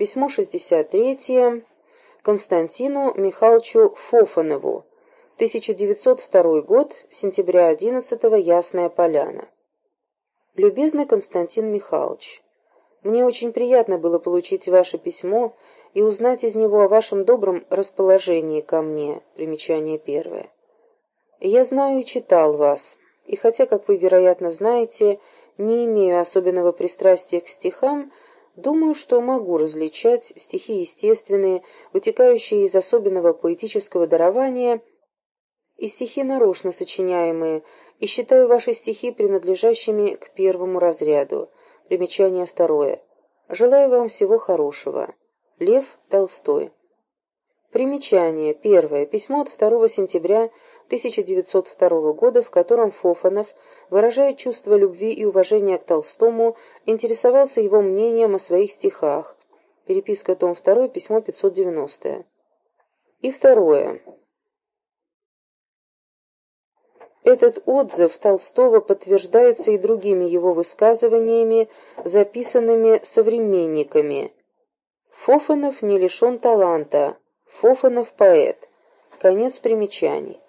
Письмо 63 Константину Михайловичу Фофанову. 1902 год, сентября 11 Ясная Поляна. Любезный Константин Михайлович, мне очень приятно было получить ваше письмо и узнать из него о вашем добром расположении ко мне. Примечание первое. Я знаю и читал вас, и хотя, как вы, вероятно, знаете, не имею особенного пристрастия к стихам, думаю, что могу различать стихи естественные, вытекающие из особенного поэтического дарования, и стихи нарочно сочиняемые, и считаю ваши стихи принадлежащими к первому разряду. Примечание второе. Желаю вам всего хорошего. Лев Толстой. Примечание. Первое. Письмо от 2 сентября 1902 года, в котором Фофанов, выражая чувство любви и уважения к Толстому, интересовался его мнением о своих стихах. Переписка, том 2, письмо 590. И второе. Этот отзыв Толстого подтверждается и другими его высказываниями, записанными современниками. Фофанов не лишен таланта. Фофанов поэт. Конец примечаний.